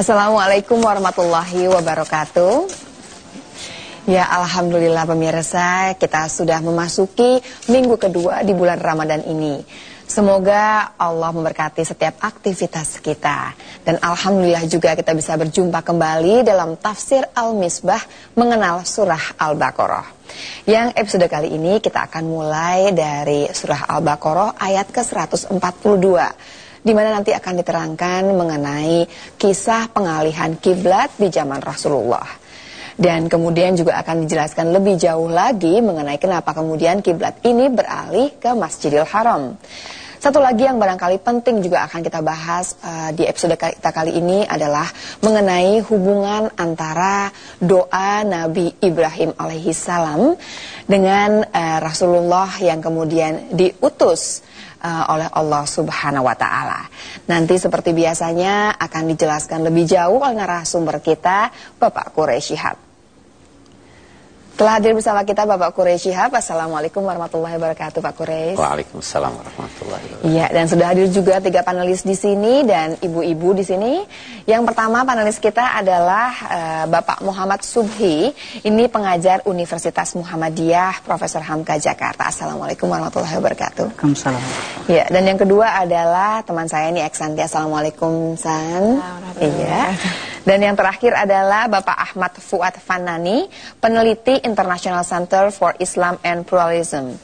Assalamualaikum warahmatullahi wabarakatuh. Ya Alhamdulillah pemirsa kita sudah memasuki minggu kedua di bulan Ramadan ini. Semoga Allah memberkati setiap aktivitas kita Dan Alhamdulillah juga kita bisa berjumpa kembali dalam tafsir Al-Misbah mengenal surah Al-Baqarah Yang episode kali ini kita akan mulai dari surah Al-Baqarah ayat ke-142 di mana nanti akan diterangkan mengenai kisah pengalihan kiblat di zaman Rasulullah. Dan kemudian juga akan dijelaskan lebih jauh lagi mengenai kenapa kemudian kiblat ini beralih ke Masjidil Haram. Satu lagi yang barangkali penting juga akan kita bahas uh, di episode kita kali ini adalah mengenai hubungan antara doa Nabi Ibrahim alaihi salam dengan uh, Rasulullah yang kemudian diutus uh, oleh Allah Subhanahu wa taala. Nanti seperti biasanya akan dijelaskan lebih jauh oleh narasumber kita Bapak Quraisy Shihab. Telah hadir bersama kita Bapak Quraisy Shihab. Assalamualaikum warahmatullahi wabarakatuh Pak Quraisy. Waalaikumsalam warahmatullahi wabarakatuh. Iya, dan sudah hadir juga tiga panelis di sini dan ibu-ibu di sini. Yang pertama panelis kita adalah uh, Bapak Muhammad Subhi. Ini pengajar Universitas Muhammadiyah Profesor Hamka Jakarta. Assalamualaikum warahmatullahi wabarakatuh. Waalaikumsalam. Iya, dan yang kedua adalah teman saya ini Eksanti. Assalamualaikum San. Iya. Dan yang terakhir adalah Bapak Ahmad Fuad Fanani, peneliti International Center for Islam and Pluralism.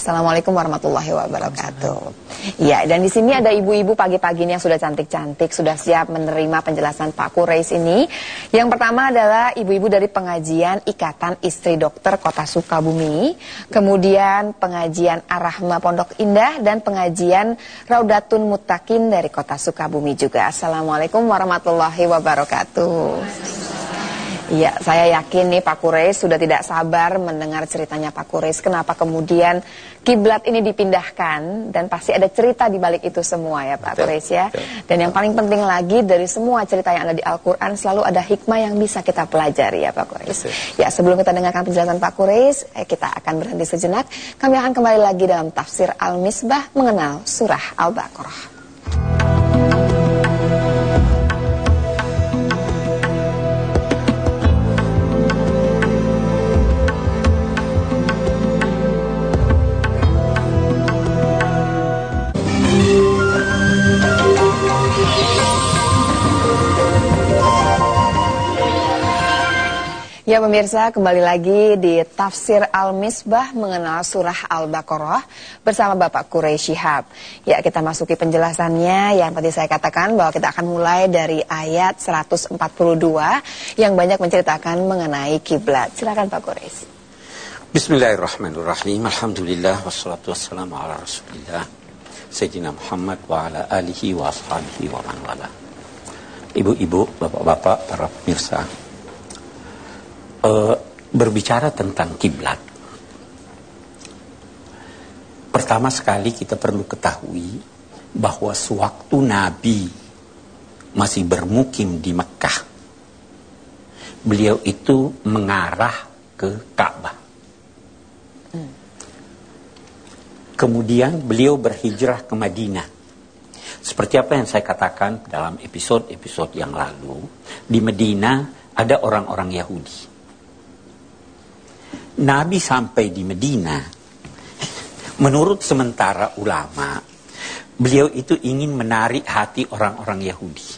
Assalamualaikum warahmatullahi wabarakatuh. Ya, dan di sini ada ibu-ibu pagi-pagi ini yang sudah cantik-cantik, sudah siap menerima penjelasan Pak Kureis ini. Yang pertama adalah ibu-ibu dari pengajian Ikatan Istri Dokter Kota Sukabumi, kemudian pengajian Arahma Pondok Indah dan pengajian Raudatun Mutakin dari Kota Sukabumi juga. Assalamualaikum warahmatullahi wabarakatuh. Iya, saya yakin nih Pak Kureis sudah tidak sabar mendengar ceritanya Pak Kureis. Kenapa kemudian kiblat ini dipindahkan dan pasti ada cerita di balik itu semua ya Pak Kureis ya. Dan yang paling penting lagi dari semua cerita yang ada di Al-Quran selalu ada hikmah yang bisa kita pelajari ya Pak Kureis. Ya sebelum kita dengarkan penjelasan Pak Kureis, eh, kita akan berhenti sejenak. Kami akan kembali lagi dalam tafsir Al-Misbah mengenal surah Al-Baqarah. Ya pemirsa, kembali lagi di Tafsir Al-Misbah mengenal surah Al-Baqarah bersama Bapak Quraisy Shihab. Ya, kita masuki penjelasannya yang tadi saya katakan bahwa kita akan mulai dari ayat 142 yang banyak menceritakan mengenai kiblat. Silakan Pak Quraisy. Bismillahirrahmanirrahim. Alhamdulillah wassalatu wassalamu ala Rasulillah Sayyidina Muhammad wa ala alihi wa ashabihi wa man wala. Ibu-ibu, bapak-bapak, para pemirsa uh, berbicara tentang kiblat. Pertama sekali kita perlu ketahui bahwa sewaktu Nabi masih bermukim di Mekah, beliau itu mengarah ke Ka'bah. Kemudian beliau berhijrah ke Madinah. Seperti apa yang saya katakan dalam episode-episode yang lalu, di Madinah ada orang-orang Yahudi. Nabi sampai di Medina, menurut sementara ulama, beliau itu ingin menarik hati orang-orang Yahudi.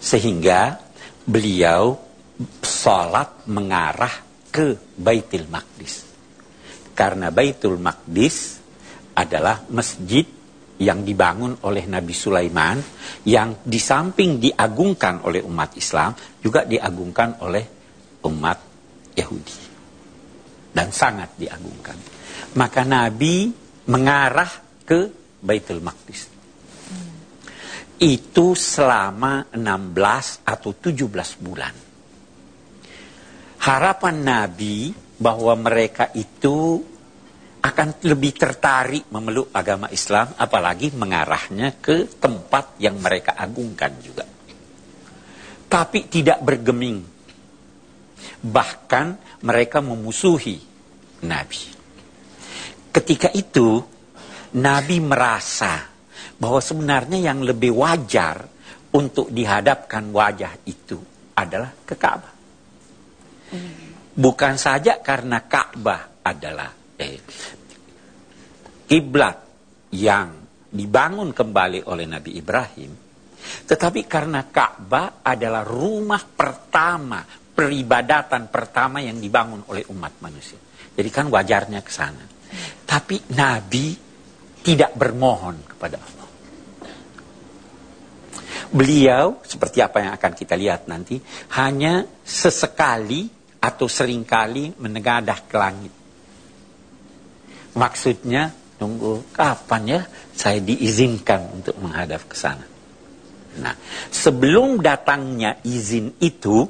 Sehingga beliau sholat mengarah ke Baitul Maqdis. Karena Baitul Maqdis adalah masjid yang dibangun oleh Nabi Sulaiman yang di samping diagungkan oleh umat Islam juga diagungkan oleh umat Yahudi dan sangat diagungkan. Maka Nabi mengarah ke Baitul Maqdis. Itu selama 16 atau 17 bulan. Harapan Nabi bahwa mereka itu akan lebih tertarik memeluk agama Islam, apalagi mengarahnya ke tempat yang mereka agungkan juga. Tapi tidak bergeming. Bahkan mereka memusuhi Nabi. Ketika itu, Nabi merasa bahwa sebenarnya yang lebih wajar untuk dihadapkan wajah itu adalah ke Ka'bah. Bukan saja karena Ka'bah adalah eh, kiblat yang dibangun kembali oleh Nabi Ibrahim, tetapi karena Ka'bah adalah rumah pertama, peribadatan pertama yang dibangun oleh umat manusia. Jadi kan wajarnya ke sana. Tapi Nabi tidak bermohon kepada Allah. Beliau, seperti apa yang akan kita lihat nanti, hanya sesekali atau sering kali menegadah ke langit. Maksudnya, tunggu kapan ya saya diizinkan untuk menghadap ke sana. Nah, sebelum datangnya izin itu,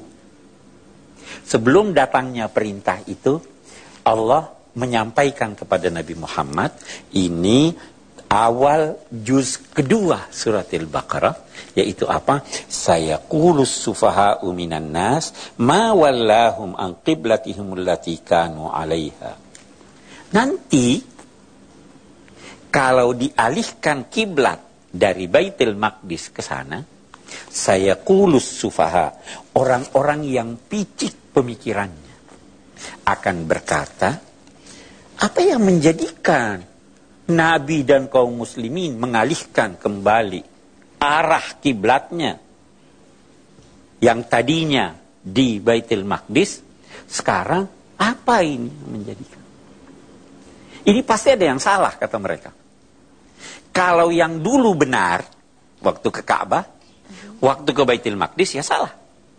sebelum datangnya perintah itu, Allah menyampaikan kepada Nabi Muhammad, ini awal juz kedua surat Al-Baqarah yaitu apa? Saya kulus sufaha minan nas ma wallahum an qiblatihim allati kanu 'alaiha. Nanti kalau dialihkan kiblat dari Baitul Maqdis ke sana, saya kulus sufaha, orang-orang yang picik pemikirannya. Akan berkata, apa yang menjadikan Nabi dan kaum muslimin mengalihkan kembali arah kiblatnya yang tadinya di Baitul Maqdis sekarang apa ini menjadikan? Ini pasti ada yang salah kata mereka. Kalau yang dulu benar waktu ke Ka'bah waktu ke Baitul Maqdis ya salah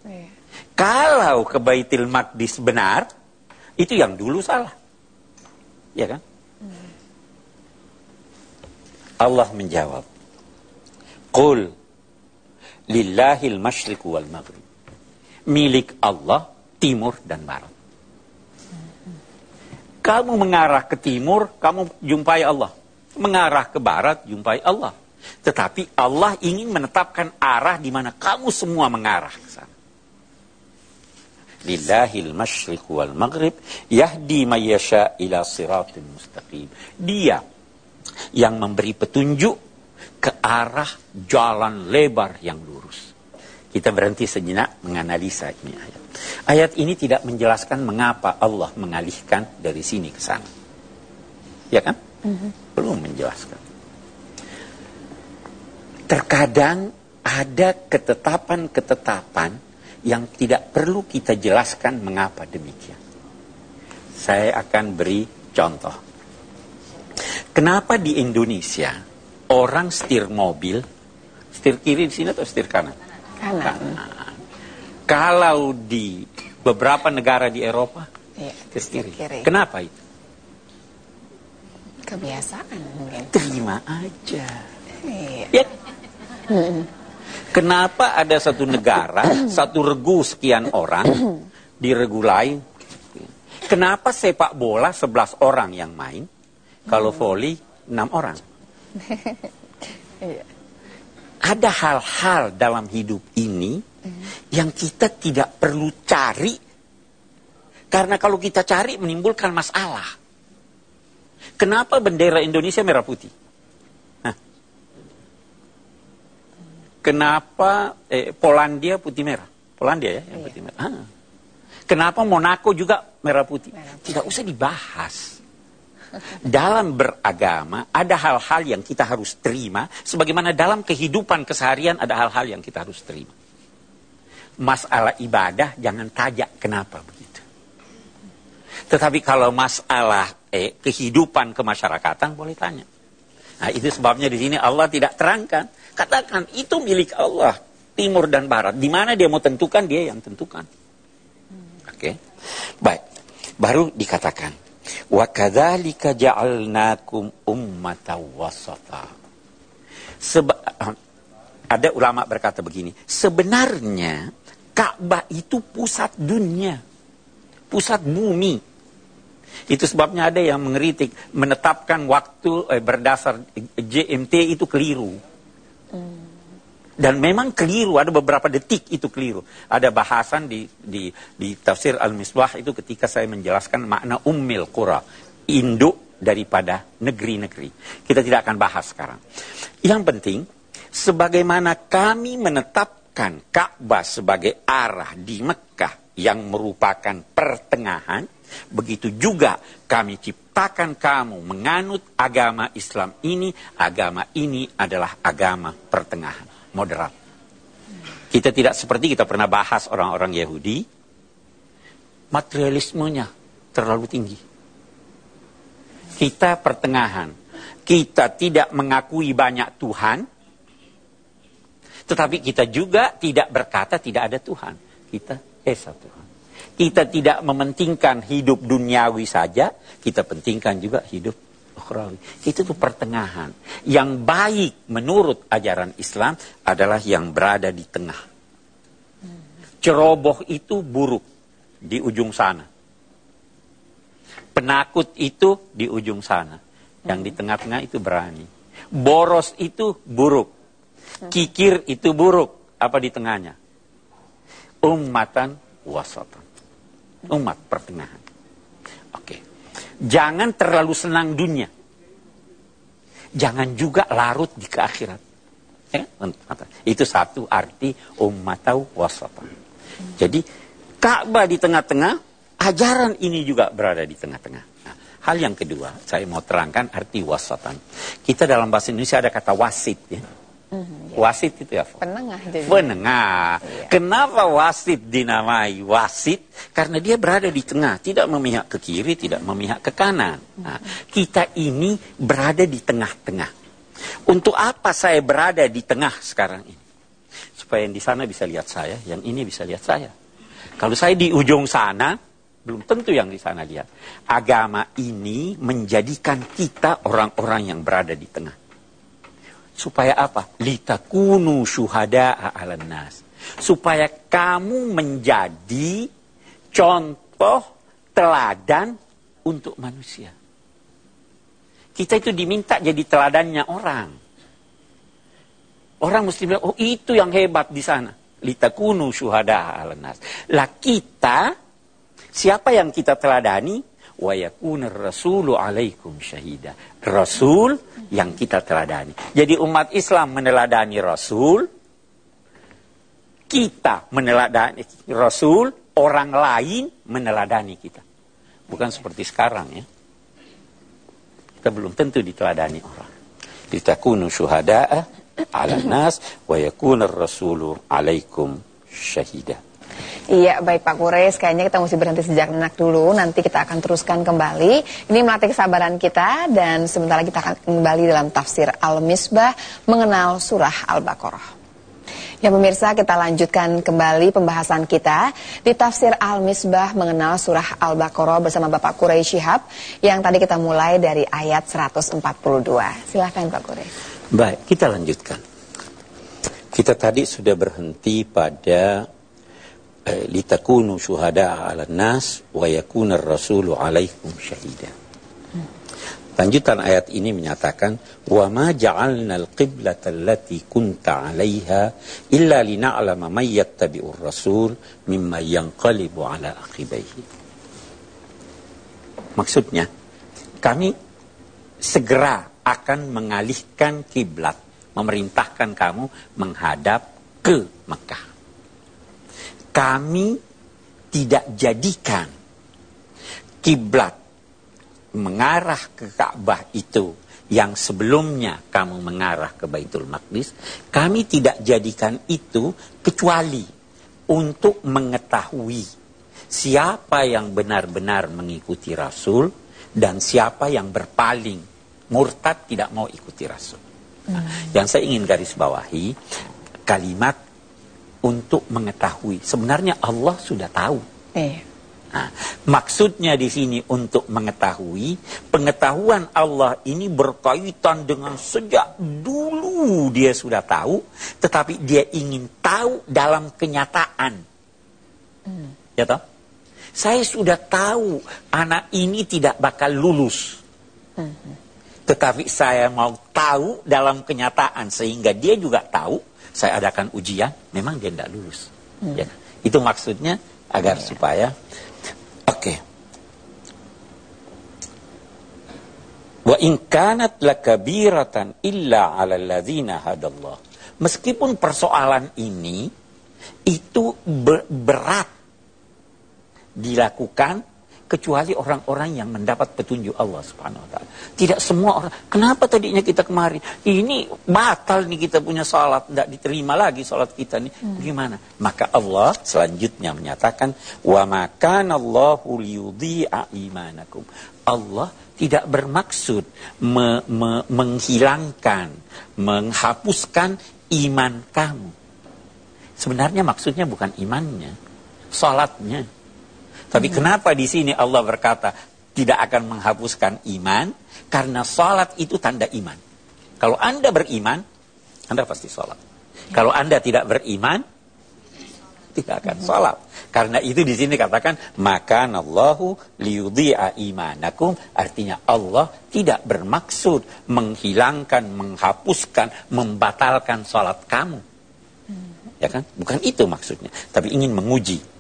iya. kalau ke Baitul Maqdis benar itu yang dulu salah ya kan Allah menjawab, Qul lillahil masyriq wal maghrib. Milik Allah timur dan barat. Kamu mengarah ke timur, kamu jumpai Allah. Mengarah ke barat, jumpai Allah. Tetapi Allah ingin menetapkan arah di mana kamu semua mengarah ke sana. Lillahil masyriq wal maghrib yahdi mayyasha ila siratin mustaqim. Dia yang memberi petunjuk ke arah jalan lebar yang lurus. Kita berhenti sejenak menganalisa ini ayat. Ayat ini tidak menjelaskan mengapa Allah mengalihkan dari sini ke sana. Ya kan? Mm-hmm. Belum menjelaskan. Terkadang ada ketetapan-ketetapan yang tidak perlu kita jelaskan mengapa demikian. Saya akan beri contoh. Kenapa di Indonesia orang setir mobil, setir kiri di sini atau setir kanan? Kanan. kanan. Kalau di beberapa negara di Eropa, ya, setir kiri. Kenapa itu? Kebiasaan mungkin. Terima aja. Iya. Ya. Kenapa ada satu negara, satu regu sekian orang, di regu lain? Kenapa sepak bola 11 orang yang main, kalau volley, enam orang. Iya. Ada hal-hal dalam hidup ini yang kita tidak perlu cari. Karena kalau kita cari menimbulkan masalah. Kenapa bendera Indonesia merah putih? Kenapa eh, Polandia putih merah? Polandia ya yang iya. putih merah. Ah. Kenapa Monaco juga merah putih? merah putih? Tidak usah dibahas. Dalam beragama ada hal-hal yang kita harus terima, sebagaimana dalam kehidupan keseharian ada hal-hal yang kita harus terima. Masalah ibadah jangan tajak kenapa begitu. Tetapi kalau masalah eh, kehidupan kemasyarakatan boleh tanya. Nah, itu sebabnya di sini Allah tidak terangkan. Katakan itu milik Allah, timur dan barat. Di mana dia mau tentukan, dia yang tentukan. Oke. Okay? Baik. Baru dikatakan Wa kadzalika ja'alnakum ummatan wasata. Seba ada ulama berkata begini, sebenarnya Ka'bah itu pusat dunia, pusat bumi. Itu sebabnya ada yang mengeritik, menetapkan waktu eh, berdasar GMT itu keliru. Dan memang keliru, ada beberapa detik itu keliru. Ada bahasan di, di, di tafsir Al-Misbah itu ketika saya menjelaskan makna ummil qura. Induk daripada negeri-negeri. Kita tidak akan bahas sekarang. Yang penting, sebagaimana kami menetapkan Ka'bah sebagai arah di Mekah yang merupakan pertengahan, begitu juga kami ciptakan kamu menganut agama Islam ini, agama ini adalah agama pertengahan, moderat. Kita tidak seperti kita pernah bahas orang-orang Yahudi, materialismenya terlalu tinggi. Kita pertengahan. Kita tidak mengakui banyak Tuhan, tetapi kita juga tidak berkata tidak ada Tuhan. Kita Esa Tuhan. Kita tidak mementingkan hidup duniawi saja, kita pentingkan juga hidup ukhrawi. Itu tuh pertengahan. Yang baik menurut ajaran Islam adalah yang berada di tengah. Ceroboh itu buruk di ujung sana. Penakut itu di ujung sana. Yang di tengah-tengah itu berani. Boros itu buruk. Kikir itu buruk. Apa di tengahnya? Ummatan wasatan. Umat pertengahan. Oke. Jangan terlalu senang dunia. Jangan juga larut di keakhirat. Eh, itu satu arti ummatau wasatan. Jadi Ka'bah di tengah-tengah, ajaran ini juga berada di tengah-tengah. Nah, hal yang kedua, saya mau terangkan arti wasatan. Kita dalam bahasa Indonesia ada kata wasit ya. Mm, ya. Wasit itu ya. Penengah. Jadi. Penengah. Iya. Kenapa wasit dinamai wasit? Karena dia berada di tengah, tidak memihak ke kiri, tidak memihak ke kanan. Nah, kita ini berada di tengah-tengah. Untuk apa saya berada di tengah sekarang ini? Supaya yang di sana bisa lihat saya, yang ini bisa lihat saya. Kalau saya di ujung sana, belum tentu yang di sana lihat. Agama ini menjadikan kita orang-orang yang berada di tengah. Supaya apa? Litakunu syuhada'a 'alan nas. Supaya kamu menjadi contoh teladan untuk manusia. Kita itu diminta jadi teladannya orang. Orang mesti bilang, oh itu yang hebat di sana. Litakunu syuhada'a 'alan nas. Lah kita, siapa yang kita teladani? Wa yakunar rasulu alaikum syahida. Rasul yang kita teladani. Jadi umat Islam meneladani Rasul, kita meneladani Rasul, orang lain meneladani kita. Bukan seperti sekarang ya. Kita belum tentu diteladani orang. Litakunu syuhada'a ala nas wa yakunar rasulu alaikum syahida. Iya, baik Pak Kures, kayaknya kita mesti berhenti sejak anak dulu, nanti kita akan teruskan kembali. Ini melatih kesabaran kita, dan sebentar lagi kita akan kembali dalam tafsir Al-Misbah mengenal surah Al-Baqarah. Ya pemirsa, kita lanjutkan kembali pembahasan kita di tafsir Al-Misbah mengenal surah Al-Baqarah bersama Bapak Quraisy Shihab yang tadi kita mulai dari ayat 142. Silahkan Pak Quraisy. Baik, kita lanjutkan. Kita tadi sudah berhenti pada litakunu syuhada'a 'alan nas wa yakuna ar-rasulu 'alaikum syahida. Lanjutan ayat ini menyatakan wa ma ja'alna al-qiblata allati kunta 'alaiha illa lina'lama may yattabi'ur rasul mimma yanqalibu 'ala aqibaihi. Maksudnya kami segera akan mengalihkan kiblat, memerintahkan kamu menghadap ke Mekah kami tidak jadikan kiblat mengarah ke Ka'bah itu yang sebelumnya kamu mengarah ke Baitul Maqdis, kami tidak jadikan itu kecuali untuk mengetahui siapa yang benar-benar mengikuti Rasul dan siapa yang berpaling murtad tidak mau ikuti Rasul. Nah, Yang saya ingin garis bawahi kalimat untuk mengetahui. Sebenarnya Allah sudah tahu. Eh. Nah, maksudnya di sini untuk mengetahui, pengetahuan Allah ini berkaitan dengan sejak dulu dia sudah tahu, tetapi dia ingin tahu dalam kenyataan. Hmm. Ya toh? Saya sudah tahu anak ini tidak bakal lulus. Hmm. Tetapi saya mau tahu dalam kenyataan sehingga dia juga tahu saya adakan ujian, memang dia tidak lulus. Hmm. Ya. Itu maksudnya agar ya. supaya oke. Okay. Wa in kanat lakabiratan illa 'ala alladziina hadallah. Meskipun persoalan ini itu berat dilakukan kecuali orang-orang yang mendapat petunjuk Allah Subhanahu wa taala. Tidak semua orang. Kenapa tadinya kita kemarin ini batal nih kita punya salat, tidak diterima lagi salat kita nih. Hmm. Gimana? Maka Allah selanjutnya menyatakan wa makanallahu liyudhi'a imanakum. Allah tidak bermaksud me me menghilangkan, menghapuskan iman kamu. Sebenarnya maksudnya bukan imannya, salatnya. Tapi kenapa di sini Allah berkata tidak akan menghapuskan iman? Karena salat itu tanda iman. Kalau Anda beriman, Anda pasti salat. Kalau Anda tidak beriman, tidak akan salat. Karena itu di sini katakan maka Allahu liyudhi'a imanakum artinya Allah tidak bermaksud menghilangkan, menghapuskan, membatalkan salat kamu. Ya kan? Bukan itu maksudnya, tapi ingin menguji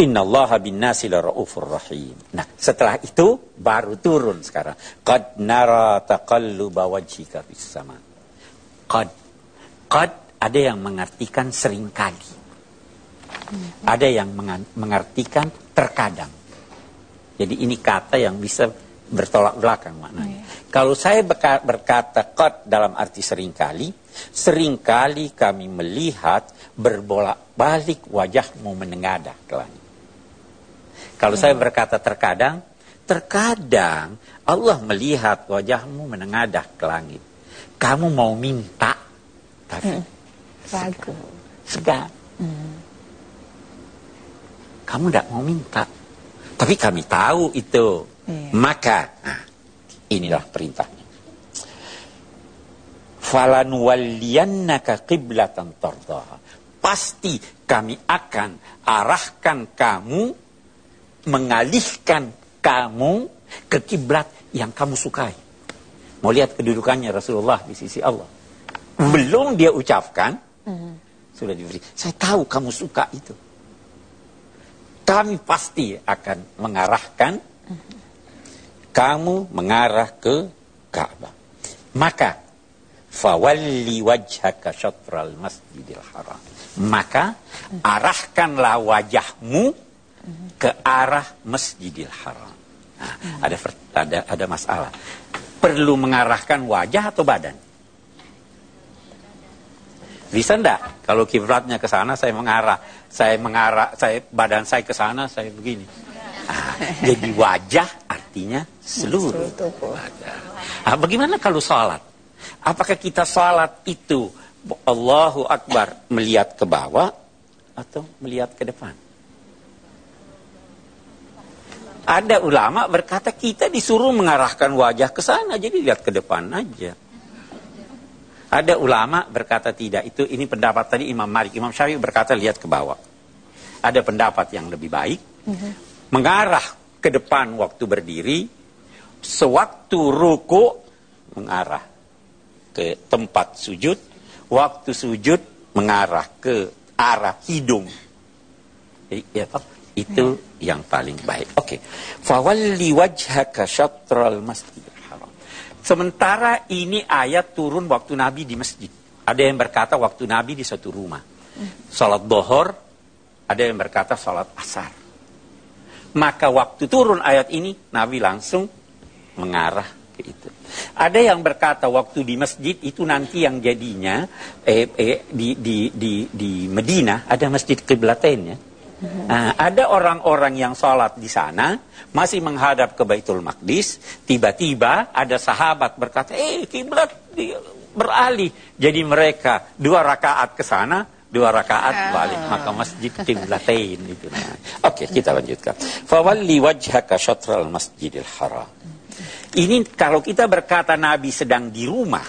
Innallaha bin nasi raufur rahim. Nah, setelah itu baru turun sekarang. Qad nara taqalluba wajhika fis sama. Qad qad ada yang mengartikan sering kali. Ada yang mengartikan terkadang. Jadi ini kata yang bisa bertolak belakang maknanya. Yeah. Kalau saya berkata qad dalam arti sering kali, sering kali kami melihat berbolak-balik wajahmu menengadah ke langit. Kalau saya berkata terkadang, terkadang Allah melihat wajahmu menengadah ke langit. Kamu mau minta, tapi hmm. ragu, segan. Hmm. Kamu tidak mau minta, tapi kami tahu itu. Yeah. Maka, nah, inilah perintahnya. Falanuwalliyannaka qiblatan tardaha. Pasti kami akan arahkan kamu mengalihkan kamu ke kiblat yang kamu sukai. Mau lihat kedudukannya Rasulullah di sisi Allah. Belum dia ucapkan, hmm. sudah diberi. Saya tahu kamu suka itu. Kami pasti akan mengarahkan kamu mengarah ke Ka'bah. Maka fawalli wajhaka syatral masjidil haram. Maka arahkanlah wajahmu ke arah Masjidil Haram. Nah, ada ada ada masalah. Perlu mengarahkan wajah atau badan? Bisa enggak? Kalau kiblatnya ke sana saya mengarah, saya mengarah, saya badan saya ke sana, saya begini. Nah, jadi wajah artinya seluruh. Nah, bagaimana kalau sholat? Apakah kita sholat itu Allahu Akbar melihat ke bawah atau melihat ke depan? Ada ulama berkata kita disuruh mengarahkan wajah ke sana, jadi lihat ke depan aja. Ada ulama berkata tidak, itu ini pendapat tadi Imam Malik, Imam Syafi'i berkata lihat ke bawah. Ada pendapat yang lebih baik, mm-hmm. mengarah ke depan waktu berdiri, sewaktu ruku mengarah ke tempat sujud, waktu sujud mengarah ke arah hidung. Jadi, ya, itu yang paling baik. Oke. Okay. Fawalli wajhaka syatral masjidil. Sementara ini ayat turun waktu Nabi di masjid. Ada yang berkata waktu Nabi di satu rumah. Salat dohor, ada yang berkata salat asar. Maka waktu turun ayat ini, Nabi langsung mengarah ke itu. Ada yang berkata waktu di masjid itu nanti yang jadinya eh, eh, di, di, di, di Medina ada masjid kiblatain ya Nah, ada orang-orang yang sholat di sana, masih menghadap ke Baitul Maqdis, tiba-tiba ada sahabat berkata, eh kiblat beralih. Jadi mereka dua rakaat ke sana, dua rakaat balik. Maka masjid kiblatain itu. Nah. Oke, okay, kita lanjutkan. Fawalli wajhaka syatral masjidil haram. Ini kalau kita berkata Nabi sedang di rumah,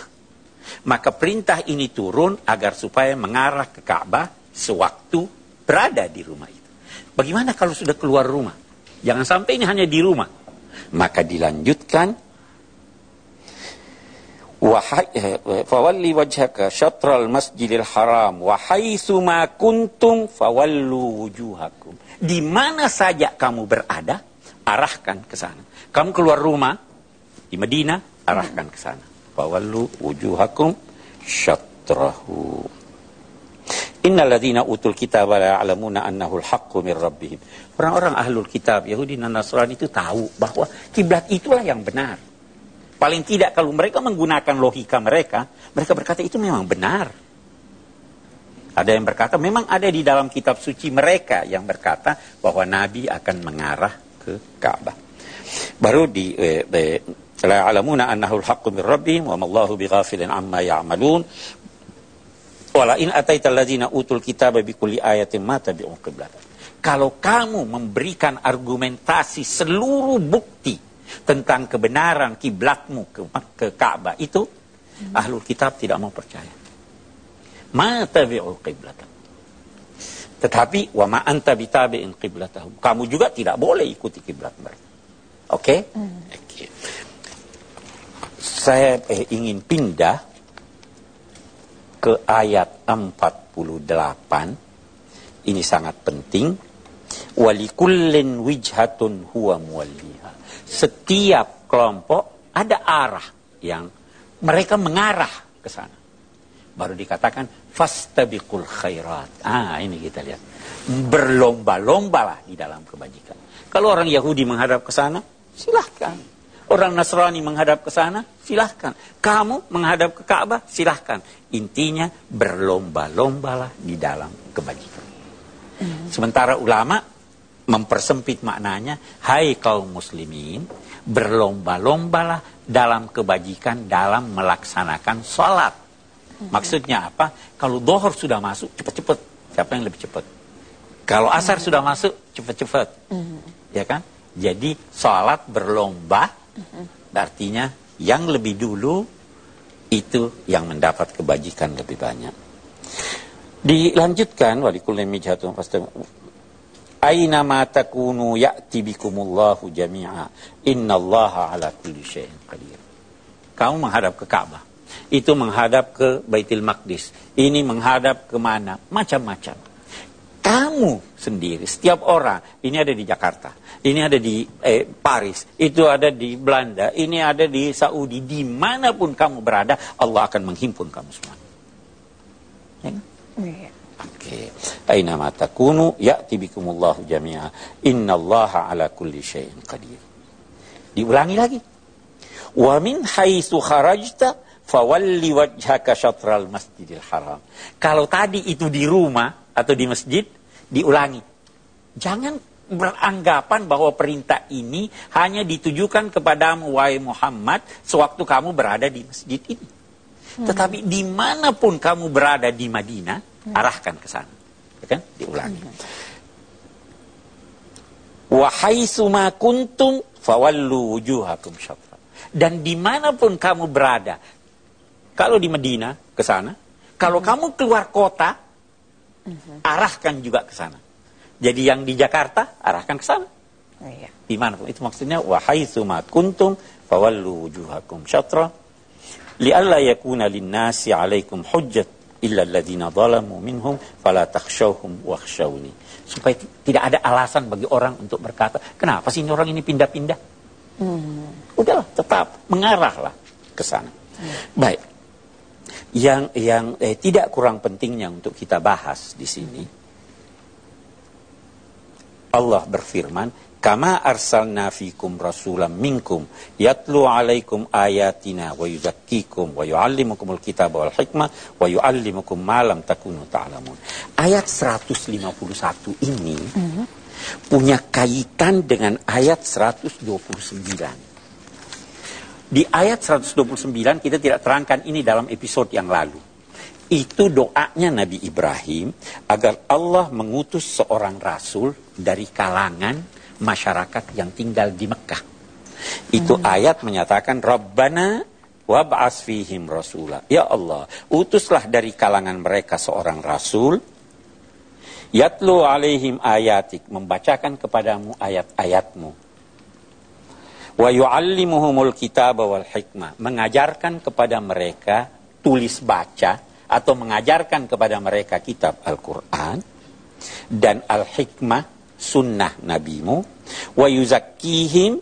maka perintah ini turun agar supaya mengarah ke Ka'bah sewaktu berada di rumah itu. Bagaimana kalau sudah keluar rumah? Jangan sampai ini hanya di rumah. Maka dilanjutkan wahai eh, fawalli wajhaka syatral masjidil haram wa haitsu ma kuntum fawallu wujuhakum. Di mana saja kamu berada, arahkan ke sana. Kamu keluar rumah di Madinah, arahkan ke sana. Fawallu wujuhakum syat yatrahu. Innal ladzina utul kitab la ya'lamuna annahu al-haqqu. Orang-orang ahlul kitab Yahudi dan Nasrani itu tahu bahwa kiblat itulah yang benar. Paling tidak kalau mereka menggunakan logika mereka, mereka berkata itu memang benar. Ada yang berkata memang ada di dalam kitab suci mereka yang berkata bahwa Nabi akan mengarah ke Ka'bah. Baru di eh, eh, la ya'lamuna annahu al-haqqu min rabbihim wa ma Allahu bighafilin amma ya'malun Wala in ataita alladzina utul kitab bi kulli ayatin ma tabi'u. Kalau kamu memberikan argumentasi seluruh bukti tentang kebenaran kiblatmu ke, ke Ka'bah itu hmm. ahlul kitab tidak mau percaya. Ma tabi'u. Tetapi wa ma anta bitabi'in qiblatahum. Kamu juga tidak boleh ikuti kiblat mereka. Oke? Okay? Hmm. Okay. Saya eh, ingin pindah ke ayat 48 ini sangat penting. Walikullin wijhatun huwa muwalliha. Setiap kelompok ada arah yang mereka mengarah ke sana. Baru dikatakan fastabiqul khairat. Ah ini kita lihat. Berlomba-lombalah di dalam kebajikan. Kalau orang Yahudi menghadap ke sana silahkan Orang Nasrani menghadap ke sana, silahkan. Kamu menghadap ke Ka'bah, silahkan. Intinya berlomba-lombalah di dalam kebajikan. Hmm. Sementara ulama mempersempit maknanya, hai kaum muslimin, berlomba-lombalah dalam kebajikan dalam melaksanakan sholat. Hmm. Maksudnya apa? Kalau dohor sudah masuk, cepat-cepat. Siapa yang lebih cepat? Kalau asar hmm. sudah masuk, cepat-cepat. Hmm. Ya kan? Jadi sholat berlomba Artinya yang lebih dulu itu yang mendapat kebajikan lebih banyak. Dilanjutkan walikullin mijhatun fastam Aina ma takunu ya'ti bikumullahu jami'a. Innallaha ala kulli syai'in qadir. Kamu menghadap ke Ka'bah. Itu menghadap ke Baitul Maqdis. Ini menghadap ke mana? Macam-macam. Kamu sendiri, setiap orang, ini ada di Jakarta, ini ada di eh, Paris, itu ada di Belanda, ini ada di Saudi, di mana pun kamu berada, Allah akan menghimpun kamu semua. Ya kan? Iya. Oke. Aina ma takunu ya'ti bikumullahu jami'a. Innallaha ala kulli syai'in qadir. Diulangi lagi. Wa min haitsu kharajta fawalli wajhaka syatral masjidil haram. Kalau tadi itu di rumah, atau di masjid diulangi. Jangan beranggapan bahwa perintah ini hanya ditujukan kepadamu wahai Muhammad sewaktu kamu berada di masjid ini. Hmm. Tetapi di mana pun kamu berada di Madinah, hmm. arahkan ke sana. Ya kan? Diulangi. Hmm. Wahai suma kuntum fawallu wujuhakum syatra. Dan di mana pun kamu berada, kalau di Madinah ke sana, kalau hmm. kamu keluar kota. Arahkan juga ke sana. Jadi yang di Jakarta arahkan ke sana. Iya. Di mana itu maksudnya wahai sumat kuntum fawallu wujuhakum syatra li'alla yakuna linnasi 'alaikum hujjat illa alladziina zalamu minhum fala takhshawhum wakhshawni. Supaya tidak ada alasan bagi orang untuk berkata, kenapa sih ini orang ini pindah-pindah? Hmm. Udahlah, tetap mengarahlah ke sana. Hmm. Baik yang yang eh, tidak kurang pentingnya untuk kita bahas di sini. Allah berfirman, "Kama arsalna fikum rasulan minkum yatlu alaikum ayatina wa yuzakkikum wa yuallimukumul kitaba wal hikmah wa yuallimukum ma lam takunu ta'lamun." Ayat 151 ini mm -hmm. punya kaitan dengan ayat 129. Di ayat 129 kita tidak terangkan ini dalam episode yang lalu. Itu doanya Nabi Ibrahim agar Allah mengutus seorang rasul dari kalangan masyarakat yang tinggal di Mekah. Itu hmm. ayat menyatakan Rabbana wab'as fihim rasula. Ya Allah, utuslah dari kalangan mereka seorang rasul yatlu alaihim ayatik membacakan kepadamu ayat-ayatmu wa yu'allimuhumul wal hikmah mengajarkan kepada mereka tulis baca atau mengajarkan kepada mereka kitab Al-Qur'an dan al-hikmah sunnah nabimu wa yuzakkihim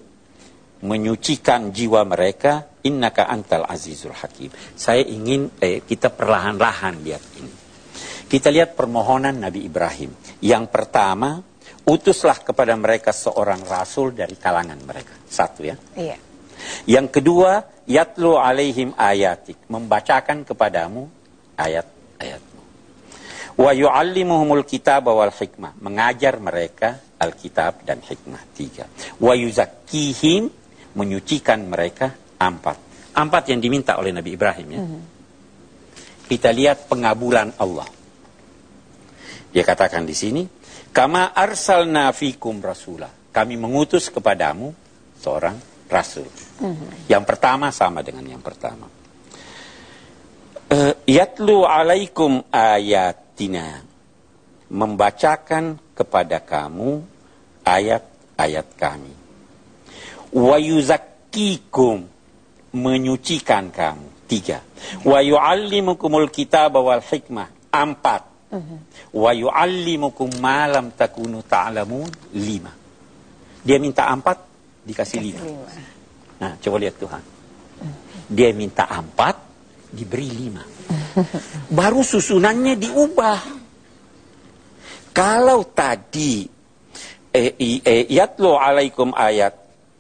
menyucikan jiwa mereka innaka antal azizul hakim. Saya ingin eh, kita perlahan-lahan lihat ini. Kita lihat permohonan Nabi Ibrahim. Yang pertama, utuslah kepada mereka seorang rasul dari kalangan mereka. Satu ya. Iya. Yang kedua, yatlu alaihim ayatik, membacakan kepadamu ayat-ayatmu. Wa yu'allimuhumul kitab wal hikmah, mengajar mereka Alkitab dan hikmah. Tiga. Wa yuzakkihim, menyucikan mereka. Empat. Empat yang diminta oleh Nabi Ibrahim ya. Kita lihat pengabulan Allah. Dia katakan di sini, kama arsalna fikum rasulah. Kami mengutus kepadamu seorang rasul. Yang pertama sama dengan yang pertama. Eh, yatlu alaikum ayatina. Membacakan kepada kamu ayat-ayat kami. Wa yuzakkikum. Menyucikan kamu. Tiga. Wa yu'allimukumul kitab wal hikmah. Empat. Wa yu'allimukum ma lam takunu ta'lamun. Lima. Dia minta empat, dikasih lima. Nah, coba lihat Tuhan. Dia minta empat, diberi lima. Baru susunannya diubah. Kalau tadi eh, eh, yatlu alaikum ayat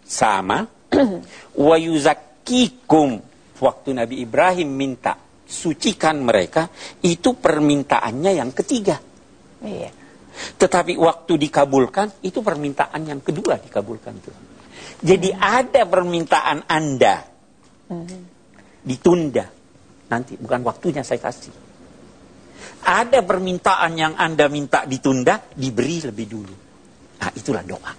sama, wa yuzakkikum waktu Nabi Ibrahim minta sucikan mereka, itu permintaannya yang ketiga. Iya. Tetapi waktu dikabulkan, itu permintaan yang kedua dikabulkan Tuhan. Jadi ada permintaan Anda ditunda. Nanti bukan waktunya saya kasih. Ada permintaan yang Anda minta ditunda, diberi lebih dulu. Nah, itulah doa.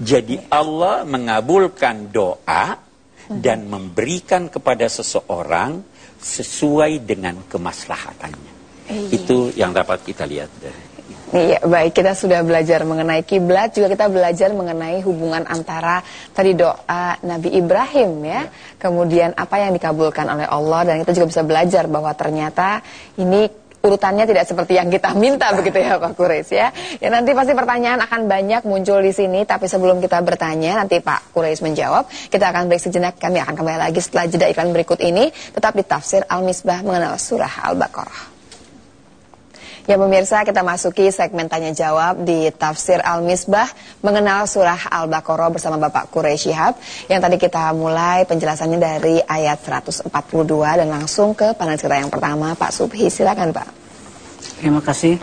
Jadi Allah mengabulkan doa dan memberikan kepada seseorang sesuai dengan kemaslahatannya. Iya. Itu yang dapat kita lihat dari Iya, baik kita sudah belajar mengenai kiblat, juga kita belajar mengenai hubungan antara tadi doa Nabi Ibrahim ya, kemudian apa yang dikabulkan oleh Allah dan kita juga bisa belajar bahwa ternyata ini urutannya tidak seperti yang kita minta begitu ya Pak Kureis ya. Ya nanti pasti pertanyaan akan banyak muncul di sini, tapi sebelum kita bertanya nanti Pak Kureis menjawab, kita akan break sejenak. Kami akan kembali lagi setelah jeda iklan berikut ini, tetap di tafsir Al-Misbah mengenal surah Al-Baqarah. Ya pemirsa kita masuki segmen tanya jawab di Tafsir Al-Misbah mengenal surah Al-Baqarah bersama Bapak Quraish Shihab yang tadi kita mulai penjelasannya dari ayat 142 dan langsung ke panel cerita yang pertama Pak Subhi silakan Pak. Terima kasih.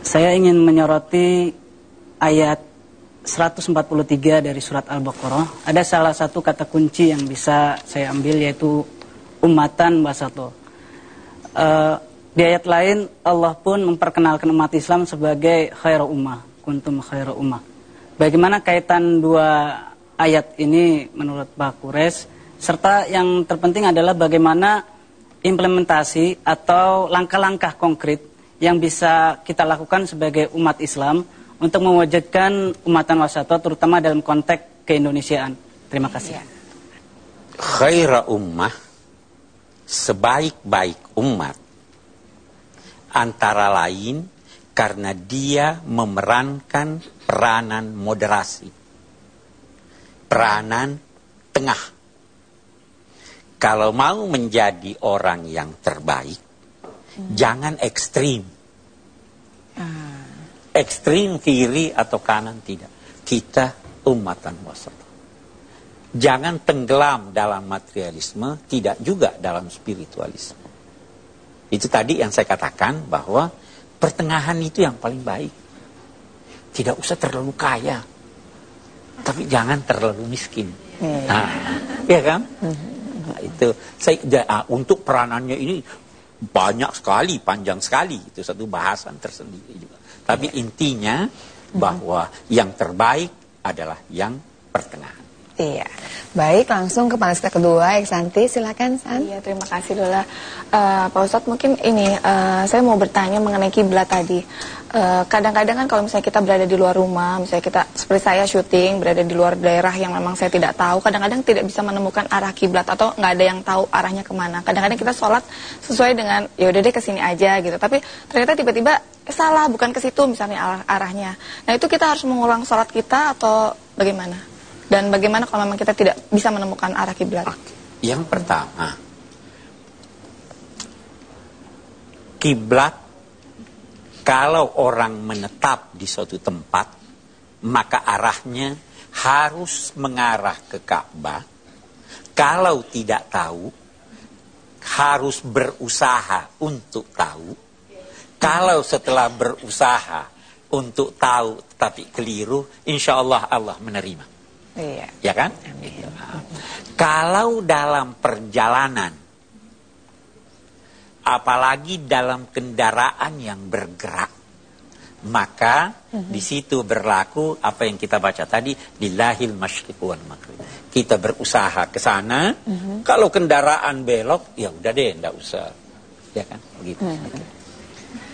Saya ingin menyoroti ayat 143 dari surat Al-Baqarah. Ada salah satu kata kunci yang bisa saya ambil yaitu umatan wasato. Eh, di ayat lain Allah pun memperkenalkan umat Islam sebagai khairu ummah, kuntum khairu ummah. Bagaimana kaitan dua ayat ini menurut Pak Kures? Serta yang terpenting adalah bagaimana implementasi atau langkah-langkah konkret yang bisa kita lakukan sebagai umat Islam untuk mewujudkan umatan wasato terutama dalam konteks keindonesiaan. Terima kasih. khaira ummah sebaik-baik umat antara lain karena dia memerankan peranan moderasi. Peranan tengah. Kalau mau menjadi orang yang terbaik jangan ekstrim. Ekstrim kiri atau kanan tidak. Kita umatan wasat. Jangan tenggelam dalam materialisme, tidak juga dalam spiritualisme. Itu tadi yang saya katakan bahwa pertengahan itu yang paling baik. Tidak usah terlalu kaya, tapi jangan terlalu miskin. Nah, ya kan? Nah, itu saya ah, untuk peranannya ini banyak sekali, panjang sekali. Itu satu bahasan tersendiri juga. Tapi intinya bahwa yang terbaik adalah yang pertengahan. Iya. Baik, langsung ke panel kita kedua, Eksanti, silakan San. Iya, terima kasih Lola. Eh, Pak Ustadz, mungkin ini eh, saya mau bertanya mengenai kiblat tadi. Eh, Kadang-kadang kan kalau misalnya kita berada di luar rumah, misalnya kita seperti saya syuting berada di luar daerah yang memang saya tidak tahu, kadang-kadang tidak bisa menemukan arah kiblat atau nggak ada yang tahu arahnya ke mana. Kadang-kadang kita sholat sesuai dengan ya udah deh ke sini aja gitu. Tapi ternyata tiba-tiba salah, bukan ke situ misalnya arah arahnya. Nah itu kita harus mengulang sholat kita atau bagaimana? Dan bagaimana kalau memang kita tidak bisa menemukan arah kiblat? Yang pertama, kiblat kalau orang menetap di suatu tempat, maka arahnya harus mengarah ke Ka'bah. Kalau tidak tahu, harus berusaha untuk tahu. Kalau setelah berusaha untuk tahu tapi keliru, insya Allah Allah menerima. Iya. Ya kan? Kalau dalam perjalanan, apalagi dalam kendaraan yang bergerak, maka di situ berlaku apa yang kita baca tadi, lillahil masyriq wal maghrib. Kita berusaha ke sana, kalau kendaraan belok, ya udah deh, enggak usah. Ya kan? Begitu.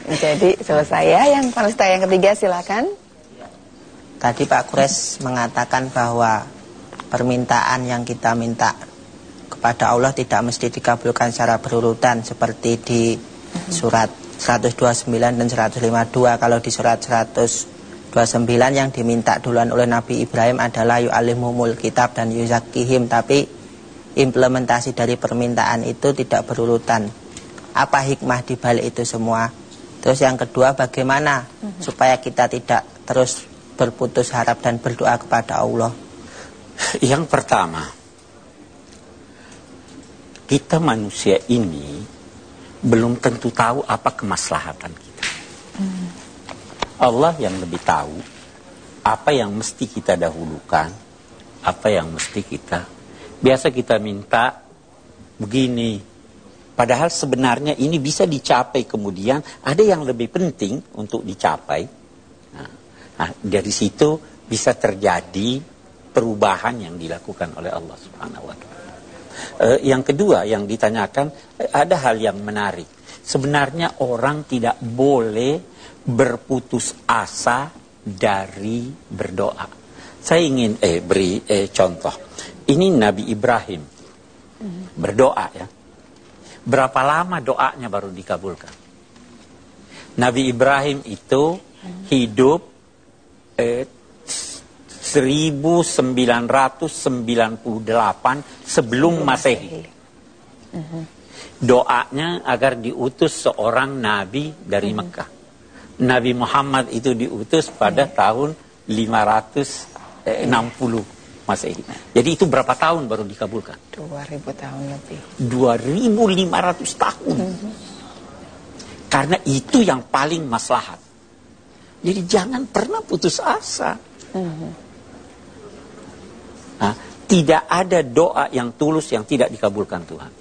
Jadi selesai ya. Yang panelista yang ketiga silakan. Tadi Pak Kures mengatakan bahwa permintaan yang kita minta kepada Allah tidak mesti dikabulkan secara berurutan seperti di surat 129 dan 152. Kalau di surat 129 yang diminta duluan oleh Nabi Ibrahim adalah yu'alimumul kitab dan yuzakihim. Tapi implementasi dari permintaan itu tidak berurutan. Apa hikmah di balik itu semua? Terus yang kedua bagaimana supaya kita tidak terus berputus harap dan berdoa kepada Allah? Yang pertama, kita manusia ini belum tentu tahu apa kemaslahatan kita. Allah yang lebih tahu apa yang mesti kita dahulukan, apa yang mesti kita. Biasa kita minta begini, padahal sebenarnya ini bisa dicapai kemudian ada yang lebih penting untuk dicapai. Nah, dari situ bisa terjadi perubahan yang dilakukan oleh Allah Subhanahu wa taala. Eh, yang kedua yang ditanyakan eh, ada hal yang menarik. Sebenarnya orang tidak boleh berputus asa dari berdoa. Saya ingin eh beri eh, contoh. Ini Nabi Ibrahim berdoa ya. Berapa lama doanya baru dikabulkan? Nabi Ibrahim itu hidup eh, 1998 sebelum Masehi. Doanya agar diutus seorang nabi dari Mekah. Nabi Muhammad itu diutus pada tahun 560 Masehi. Jadi itu berapa tahun baru dikabulkan? 2000 tahun lebih. 2500 tahun. Karena itu yang paling maslahat. Jadi jangan pernah putus asa. Nah, tidak ada doa yang tulus yang tidak dikabulkan Tuhan.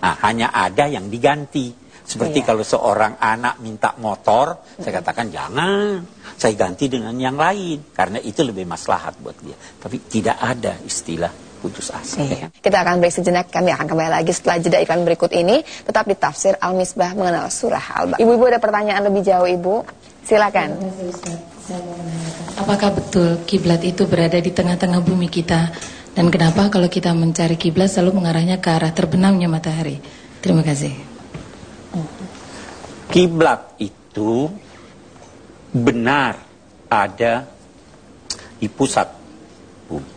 Nah, hanya ada yang diganti. Seperti Iya. kalau seorang anak minta motor, saya katakan jangan, saya ganti dengan yang lain karena itu lebih maslahat buat dia. Tapi tidak ada istilah putus asa. Iya. Kita akan break sejenak, kami akan kembali lagi setelah jeda iklan berikut ini. Tetap di tafsir Al-Misbah mengenal surah Al-Baqarah. Ibu-ibu ada pertanyaan lebih jauh, Ibu? Silakan. Apakah betul kiblat itu berada di tengah-tengah bumi kita? Dan kenapa kalau kita mencari kiblat selalu mengarahnya ke arah terbenamnya matahari? Terima kasih. Kiblat itu benar ada di pusat bumi.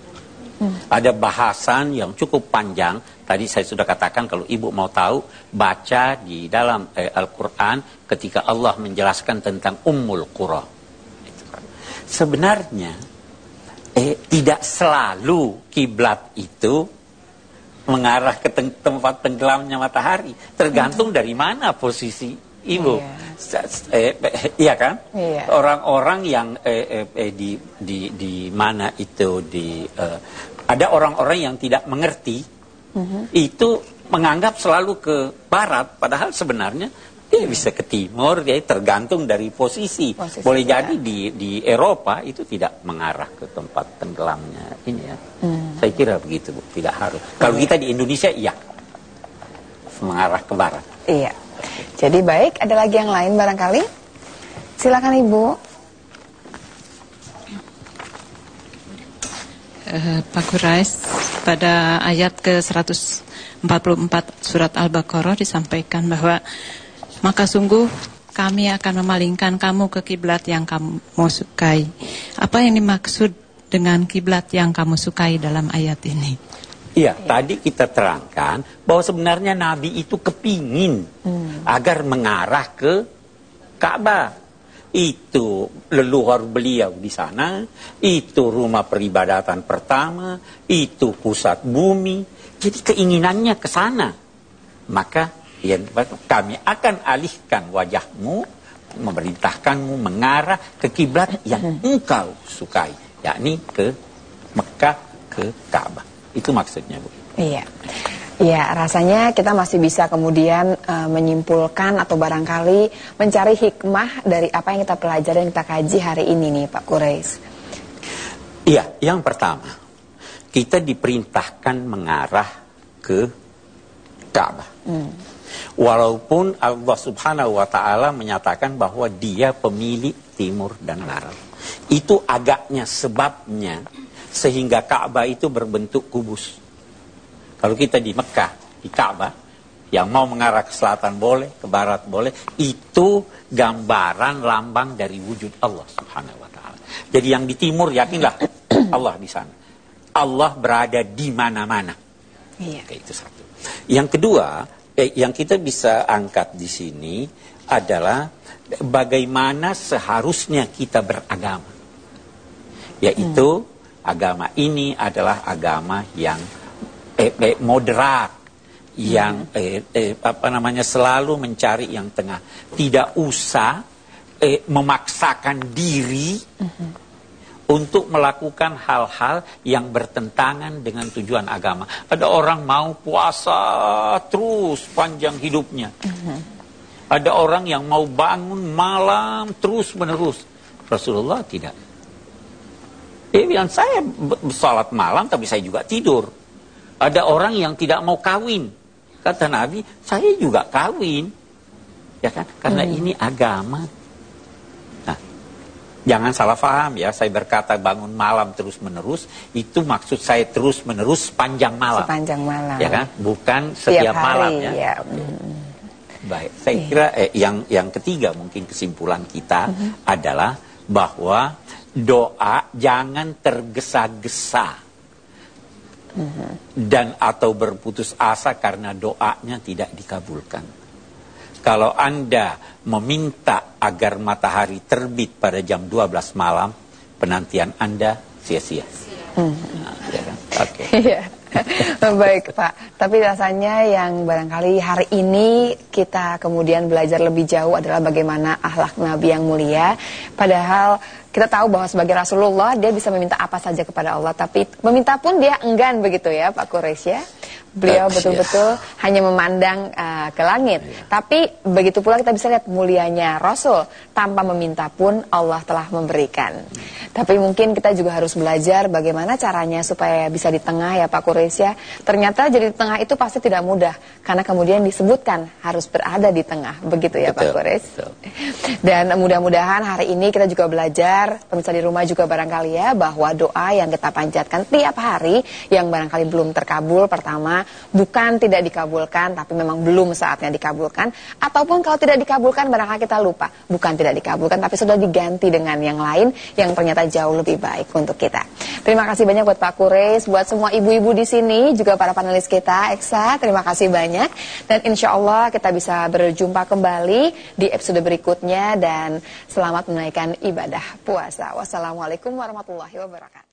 Ada bahasan yang cukup panjang. Tadi saya sudah katakan kalau ibu mau tahu, baca di dalam eh, Al-Quran ketika Allah menjelaskan tentang Ummul Qura. Sebenarnya eh, tidak selalu kiblat itu mengarah ke teng- tempat tenggelamnya matahari. Tergantung dari mana posisi ibu. Iya. Eh, eh, iya kan? Iya. Orang-orang yang eh, eh, eh, di di di mana itu di eh, ada orang-orang yang tidak mengerti itu menganggap selalu ke barat padahal sebenarnya dia bisa ke timur dia tergantung dari posisi, Posisi, boleh ya. jadi di di Eropa itu tidak mengarah ke tempat tenggelamnya ini ya saya kira begitu Bu. tidak harus kalau kita di Indonesia iya mengarah ke barat Iya. Jadi baik, ada lagi yang lain barangkali? Silakan Ibu. Eh, Pak Kurais, pada ayat ke-144 surat Al-Baqarah disampaikan bahwa maka sungguh kami akan memalingkan kamu ke kiblat yang kamu sukai. Apa yang dimaksud dengan kiblat yang kamu sukai dalam ayat ini. Iya, tadi kita terangkan bahwa sebenarnya Nabi itu kepingin agar mengarah ke Ka'bah. Itu leluhur beliau di sana, itu rumah peribadatan pertama, itu pusat bumi. Jadi keinginannya ke sana. Maka ya, kami akan alihkan wajahmu, memerintahkanmu mengarah ke kiblat yang engkau sukai, yakni ke Mekah, ke Ka'bah. Itu maksudnya, Bu. Iya. Ya, rasanya kita masih bisa kemudian uh, menyimpulkan atau barangkali mencari hikmah dari apa yang kita pelajari dan kita kaji hari ini nih Pak Kureis. Iya, yang pertama, kita diperintahkan mengarah ke Ka'bah. Hmm. Walaupun Allah Subhanahu wa taala menyatakan bahwa dia pemilik timur dan barat. Itu agaknya sebabnya sehingga Ka'bah itu berbentuk kubus. Kalau kita di Mekah, di Ka'bah, yang mau mengarah ke selatan boleh, ke barat boleh, itu gambaran lambang dari wujud Allah Subhanahu wa taala. Jadi yang di timur yakinlah Allah di sana. Allah berada di mana-mana. Iya. Oke, itu satu. Yang kedua, eh, yang kita bisa angkat di sini adalah bagaimana seharusnya kita beragama. Yaitu agama ini adalah agama yang eh, eh, moderat, yang eh, eh, apa namanya selalu mencari yang tengah. Tidak usah eh, memaksakan diri untuk melakukan hal-hal yang bertentangan dengan tujuan agama. Ada orang mau puasa terus panjang hidupnya. Ada orang yang mau bangun malam terus menerus. Rasulullah tidak. Dia bilang saya sholat malam tapi saya juga tidur. Ada orang yang tidak mau kawin. Kata Nabi, saya juga kawin. Ya kan? Karena ini agama. Nah, jangan salah paham ya. Saya berkata bangun malam terus menerus, itu maksud saya terus menerus sepanjang malam. Sepanjang malam. Ya kan? Bukan setiap, hari, malam ya. ya. Baik, saya kira eh, yang yang ketiga mungkin kesimpulan kita adalah bahwa doa jangan tergesa-gesa dan atau berputus asa karena doanya tidak dikabulkan. Kalau Anda meminta agar matahari terbit pada jam 12 malam, penantian Anda sia-sia. Nah, ya kan? Oke. Iya. Baik Pak, tapi rasanya yang barangkali hari ini kita kemudian belajar lebih jauh adalah bagaimana akhlak Nabi yang mulia. Padahal kita tahu bahwa sebagai Rasulullah dia bisa meminta apa saja kepada Allah, tapi meminta pun dia enggan begitu ya Pak Quraisy ya. Beliau betul-betul hanya memandang uh, ke langit. Tapi begitu pula kita bisa lihat mulianya Rasul tanpa meminta pun Allah telah memberikan. Tapi mungkin kita juga harus belajar bagaimana caranya supaya bisa di tengah ya Pak Quraisy ya. Ternyata jadi di tengah itu pasti tidak mudah karena kemudian disebutkan harus berada di tengah. Begitu ya Pak Betul, Quraisy. betul. Dan mudah-mudahan hari ini kita juga belajar, pemirsa di rumah juga barangkali ya, bahwa doa yang kita panjatkan tiap hari yang barangkali belum terkabul, pertama, bukan tidak dikabulkan, tapi memang belum saatnya dikabulkan. Ataupun kalau tidak dikabulkan, barangkali kita lupa, bukan tidak dikabulkan, tapi sudah diganti dengan yang lain yang ternyata jauh lebih baik untuk kita. Terima kasih banyak buat Pak Kures, buat semua ibu-ibu di sini, juga para panelis kita, Eksa, terima kasih banyak. Dan insya Allah kita bisa berjumpa kembali di episode berikutnya dan selamat menunaikan ibadah puasa. Wassalamualaikum warahmatullahi wabarakatuh.